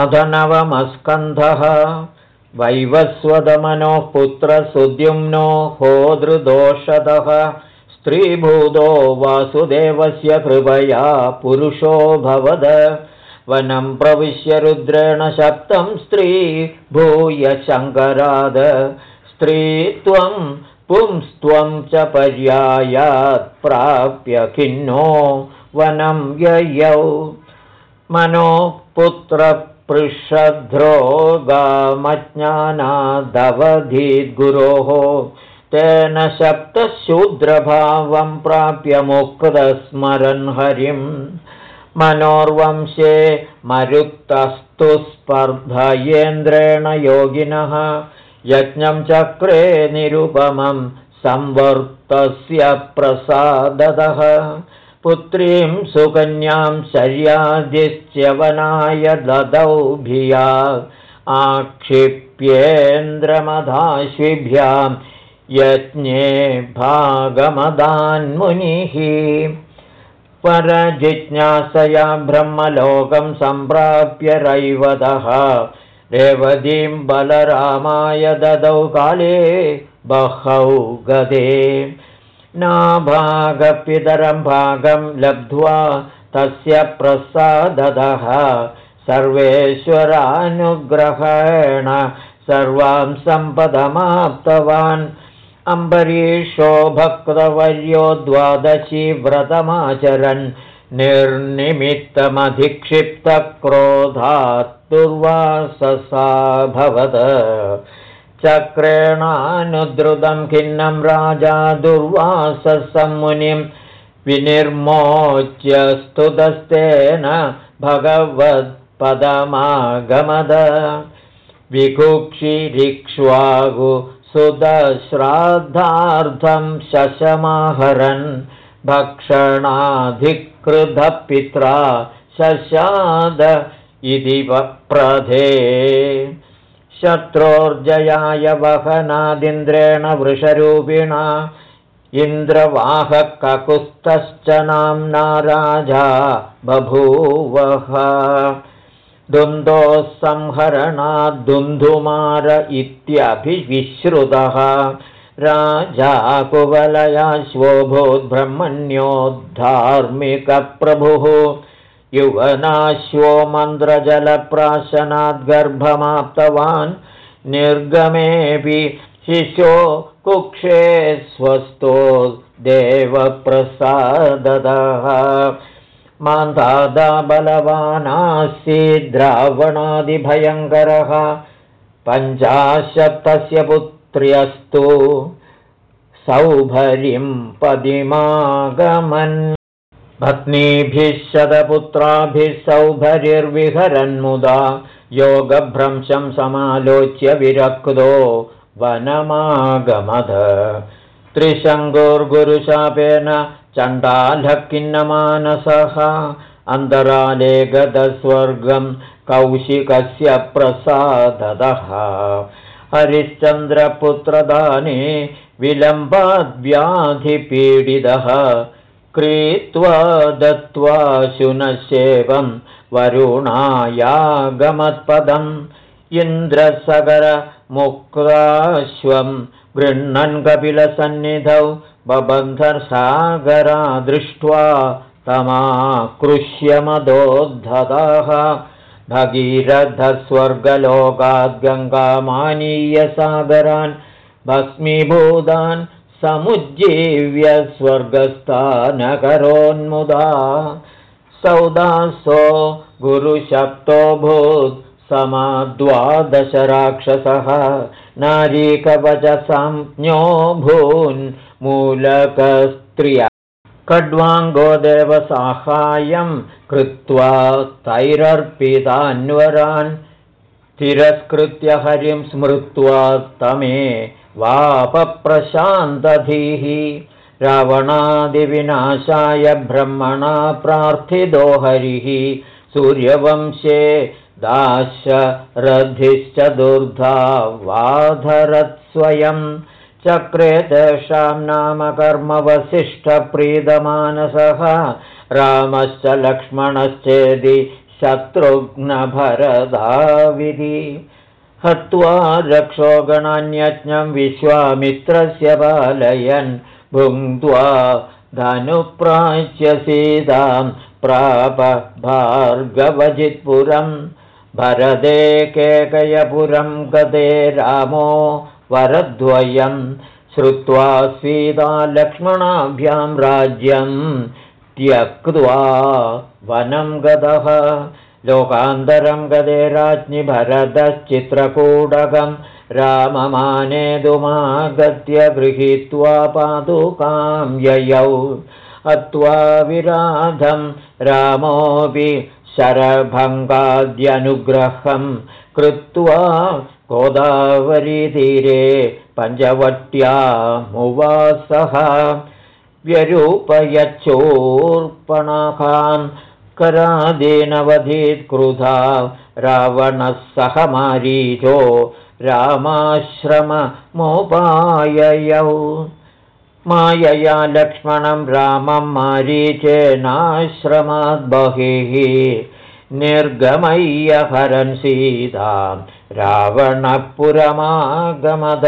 अध नवमस्कन्धः वैवस्वदमनोः पुत्रसुद्युम्नो होदृदोषदः स्त्रीभूतो वासुदेवस्य कृपया पुरुषो भवद। वनं प्रविश्य रुद्रेण शब्दं स्त्री भूय शङ्कराद स्त्रीत्वं पुंस्त्वं च पर्यायात् प्राप्य खिन्नो वनं ययौ। मनो पुत्रपृषध्रोगामज्ञानादवधीद्गुरोः तेन शब्दशूद्रभावं प्राप्य मुक्तस्मरन् हरिम् मनोर्वंशे मरुत्तस्तु स्पर्धयेन्द्रेण योगिनः। यज्ञं चक्रे निरुपमं संवर्तस्य प्रसादतः पुत्रीं सुकन्यां शर्यादिश्च्यवनाय ददौ भिया। आक्षिप्येन्द्रमधाश्विभ्यां यज्ञे भागमदान्मुनिः। परजिज्ञासया ब्रह्मलोकं सम्प्राप्य रैवतः। रेवतीं बलरामाय ददौ काले बहौ गदे नाभागपितरं भागं लब्ध्वा तस्य प्रसादतः सर्वेश्वरानुग्रहेण सर्वां सम्पदमाप्तवान्। अम्बरीषो भक्तवर्यो द्वादशी व्रतमाचरन् निर्निमित्तमधिक्षिप्तक्रोधात् दुर्वाससाभवत् चक्रेणानुद्रुतं खिन्नं राजा दुर्वाससमुनिं विनिर्मोच्य स्तुतस्तेन भगवत्पदमागमद। विकुक्षिरिक्ष्वागु सुदश्राद्धार्थं शशमाहरन् भक्षणाधिकृतपित्रा शशाद इति वप्रधे शत्रोर्जयाय वहनादिन्द्रेण वृषरूपिणा इन्द्रवाहककुस्तश्च नाम्ना राजा बभूवः। दुन्दोः संहरणाद्दुन्धुमार इत्यभिविश्रुतः। राजा कुवलयाश्वोभूद्ब्रह्मण्योद्धार्मिकप्रभुः युवनाश्वो मन्द्रजलप्राशनाद्गर्भमाप्तवान् निर्गमेऽपि शिशो कुक्षे स्वस्तो देवप्रसादतः। मान्धादा बलवानासीद्रावणादिभयङ्करः पञ्चाशत्तस्य पुत्र्यस्तु सौभरिं पदिमागमन् पत्नीभिः शतपुत्राभिः सौभरिर्विहरन्मुदा योगभ्रंशं समालोच्य विरक्तो वनमागमद त्रिशङ्गुर्गुरुशापेन चण्डालः किन्नमानसः अन्तराले गतस्वर्गं कौशिकस्य प्रसादतः हरिश्चन्द्रपुत्रदाने विलम्बाद्व्याधिपीडितः क्रीत्वा दत्त्वा शुनशेवं वरुणायागमत्पदम् इन्द्रसगरमुक्ताश्वं गृह्णन् कपिलसन्निधौ बबन्धसागरा दृष्ट्वा तमाकृष्यमदोद्धताः भगीरथस्वर्गलोकाद्गङ्गामानीयसागरान् भस्मीभूतान् समुज्जीव्य स्वर्गस्थानकरोन्मुदा सौदासो गुरुशप्तोऽभूत् समाद्वादशराक्षसः। नारीकवचसंज्ञो भून्मूलकस्त्रिया खड्वाङ्गो देवसाहाय्यं कृत्वा तैरर्पितान्वरान् तिरस्कृत्य हरिं स्मृत्वा तमे वापप्रशान्तधीः रावणादिविनाशाय ब्रह्मणा प्रार्थितो हरिः सूर्यवंशे दाशरथिश्च दुर्धा वाधरत्स्वयं चक्रे तेषां नाम कर्मवसिष्ठप्रीतमानसः रामश्च लक्ष्मणश्चेदि शत्रुघ्नभरदाविधि। हत्वा रक्षोगणान्यज्ञं विश्वामित्रस्य पालयन् भुङ्क्त्वा धनुप्राच्य सीतां प्राप भार्गवजित्पुरं भरदे केकयपुरं गते रामो वरद्वयं श्रुत्वा सीता लक्ष्मणाभ्यां राज्यं त्यक्त्वा वनं गतः लोकान्तरं गदे राज्ञि भरतश्चित्रकूटकं राममानेदुमागत्य गृहीत्वा पादुकां ययौ अत्वा विराधं रामोऽपि शरभङ्गाद्यनुग्रहं कृत्वा गोदावरीतीरे पञ्चवट्यामुवासः। व्यरूपयच्छूर्पणाकान् करादेनवधीत्कृधा रावणः सह मारीचो रामाश्रममोपाययौ। मायया लक्ष्मणं रामं मारीचेनाश्रमाद्बहिः निर्गमय्य हरन् सीतां रावणपुरमागमद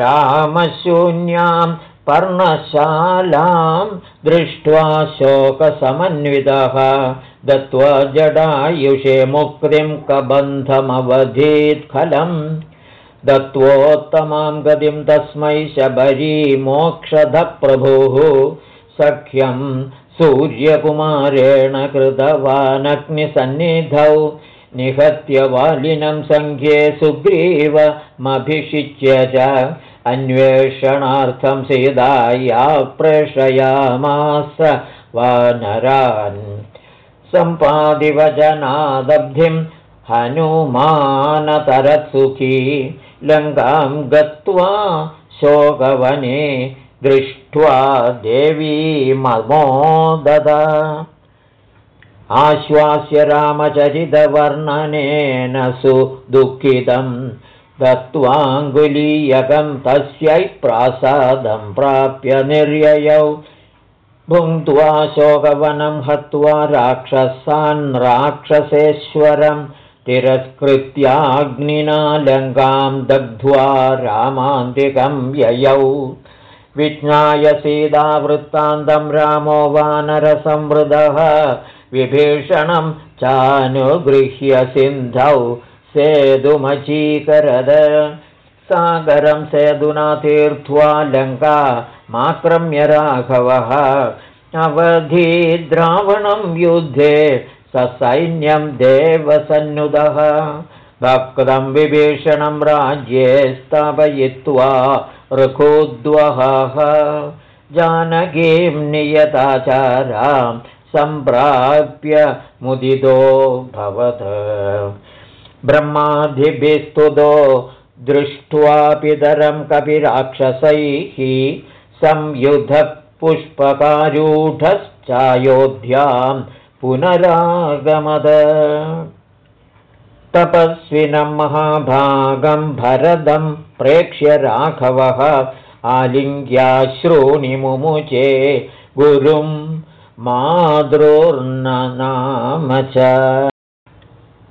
रामशून्यां पर्णशालां दृष्ट्वा शोकसमन्वितः दत्त्वा जडायुषे मुक्तिं कबन्धमवधीत् खलम्। दत्त्वोत्तमां गतिं तस्मै शबरीमोक्षधप्रभुः सख्यं सूर्यकुमारेण कृतवानग्निसन्निधौ निहत्य वालिनं सङ्ख्ये सुग्रीवमभिषिच्य च अन्वेषणार्थं सीताया प्रेषयामास वानरान्। सम्पादिवचनादब्धिं हनुमानतरत्सुखी लङ्कां गत्वा शोकवने दृष्ट्वा देवी ममोदद। आश्वास्य रामचरितवर्णनेन सुदुःखितम् दत्त्वाङ्गुलीयकं तस्यै प्रासादं प्राप्य निर्ययौ। भुङ्क्त्वा शोकवनं हत्वा राक्षसान् राक्षसेश्वरं तिरस्कृत्याग्निना लङ्कां दग्ध्वा रामान्तिकं ययौ। विज्ञाय सीतावृत्तान्तं रामो वानरसंवृदः विभीषणं चानुगृह्य सिन्धौ सेतुमचीकरद सागरं सेदुना तीर्त्वा लङ्का माक्रम्य राघवः। अवधिद्रावणं युद्धे ससैन्यं देवसन्नुदः। भक्तं विभीषणं राज्ये स्थापयित्वा रघोद्वहः। जानकीं नियताचारां सम्प्राप्य मुदितो भवत् ब्रह्मादिभिस्तुतो दृष्ट्वा पितरं कपिराक्षसैः संयुधपुष्पकारूढश्चायोध्यां पुनरागमद। तपस्विनं महाभागं भरदं प्रेक्ष्य राघवः आलिङ्ग्याश्रूणि मुमुचे गुरुं मातृर्ननाम च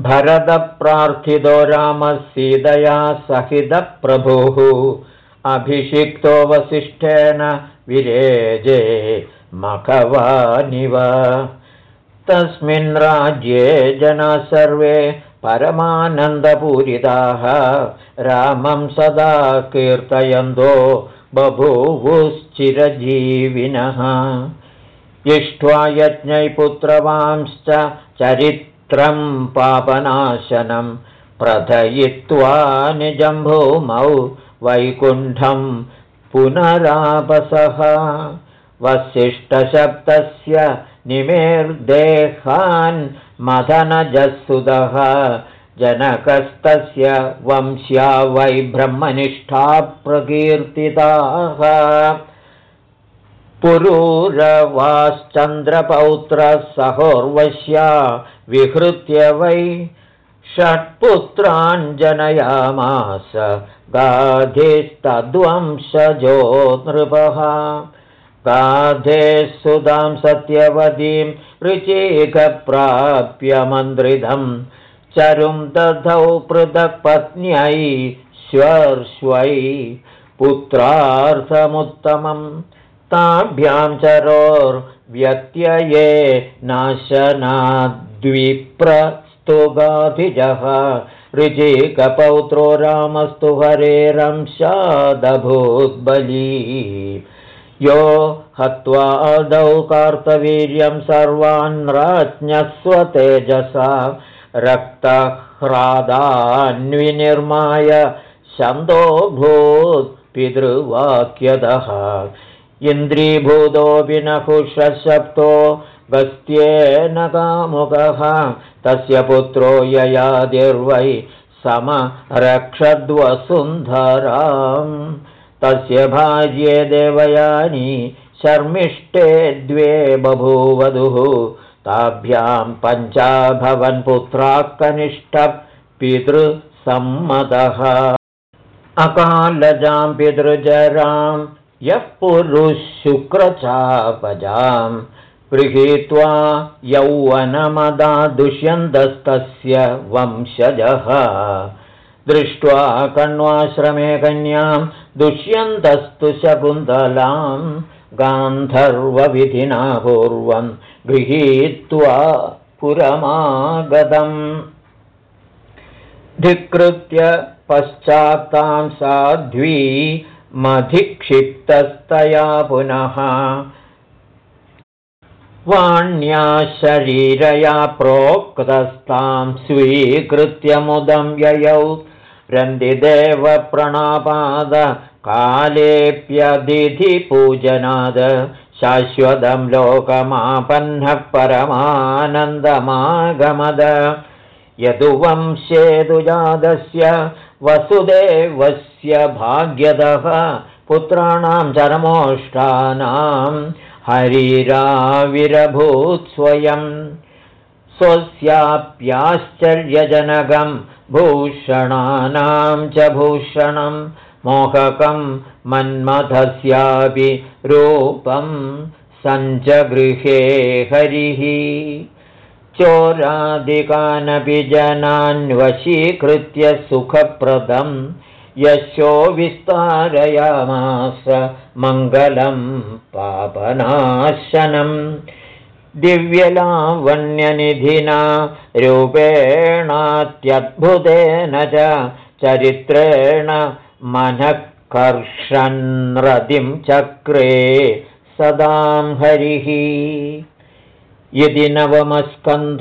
भरतप्रार्थितो रामः सीतया सहितप्रभुः अभिषिक्तो वसिष्ठेन विरेजे मखवानिव तस्मिन् राज्ये जनाः सर्वे परमानन्दपूरिताः। रामं सदा कीर्तयन्तो बभूवुश्चिरजीविनः। इष्ट्वा यज्ञैपुत्रवांश्च चरित् पापनाशनं प्रथयित्वा निजम्भूमौ वैकुण्ठं पुनरापसः। वसिष्ठशब्दस्य निमेर्देहान् मदनजसुदः। जनकस्तस्य वंश्या वै ब्रह्मनिष्ठा प्रकीर्तिताः पुरूरवाश्चन्द्रपौत्रः सहोर्वश्या विहृत्य वै षट्पुत्राञ्जनयामास गाधिस्तद्वंशजो नृपः गाधे सुधां सत्यवतीं ऋचीकप्राप्य मन्त्रिधं चरुं दधौ पृथक् पत्न्यै श्वर्श्वै पुत्रार्थमुत्तमं ताभ्यां चरोर्व्यत्यये नाशनाद्विप्रस्तुगाधिजः। ऋचिकपौत्रो रामस्तु हरेरंशादभूद्बली यो हत्वादौ कार्तवीर्यं सर्वान् राज्ञस्वतेजसा रक्तह्रादान्विनिर्माय छन्दोऽभूत् पितृवाक्यदः इन्द्रीभूतोऽपि न हुषशप्तो गस्त्येन कामुकः। तस्य पुत्रो ययादिर्वै समरक्षद्वसुन्धराम्। तस्य भार्ये देवयानी शर्मिष्ठे द्वे बभूवधुः। ताभ्यां पञ्चाभवन्पुत्रा कनिष्ठः पितृसम्मतः। अकालजां पितृजरां यः पुरुः शुक्रचापजां गृहीत्वा यौवनमदा दुष्यन्तस्तस्य वंशजः। दृष्ट्वा कण्वाश्रमे कन्यां दुष्यन्तस्तु शकुन्तलां गान्धर्वविधिना पूर्वं गृहीत्वा पुरमागतम्। धिकृत्य पश्चात्तां साध्वी मधिक्षिप्तस्तया पुनः। वाण्या शरीरया प्रोक्तस्तां स्वीकृत्य मुदं ययौ रन्दिदेवप्रणापाद कालेऽप्यदिधिपूजनाद शाश्वतं लोकमापन्नः परमानन्दमागमद। यदुवंशेदुजातस्य वसुदेवस्य भाग्यदः पुत्राणां चरमोष्ठानां हरिराविरभूत् स्वयम् स्वस्याप्याश्चर्यजनकं भूषणानां च भूषणं मोहकं मन्मथस्यापि रूपं सञ्चगृहे हरिः चोरादिकानपि जनान्वशीकृत्य सुखप्रदं यशो विस्तारयामास मङ्गलं पापनाशनम् दिव्यलावण्यनिधिना रूपेणात्यद्भुतेन च चरित्रेण मनःकर्षन्रतिं चक्रे सदां हरिः यदि नवमस्कन्ध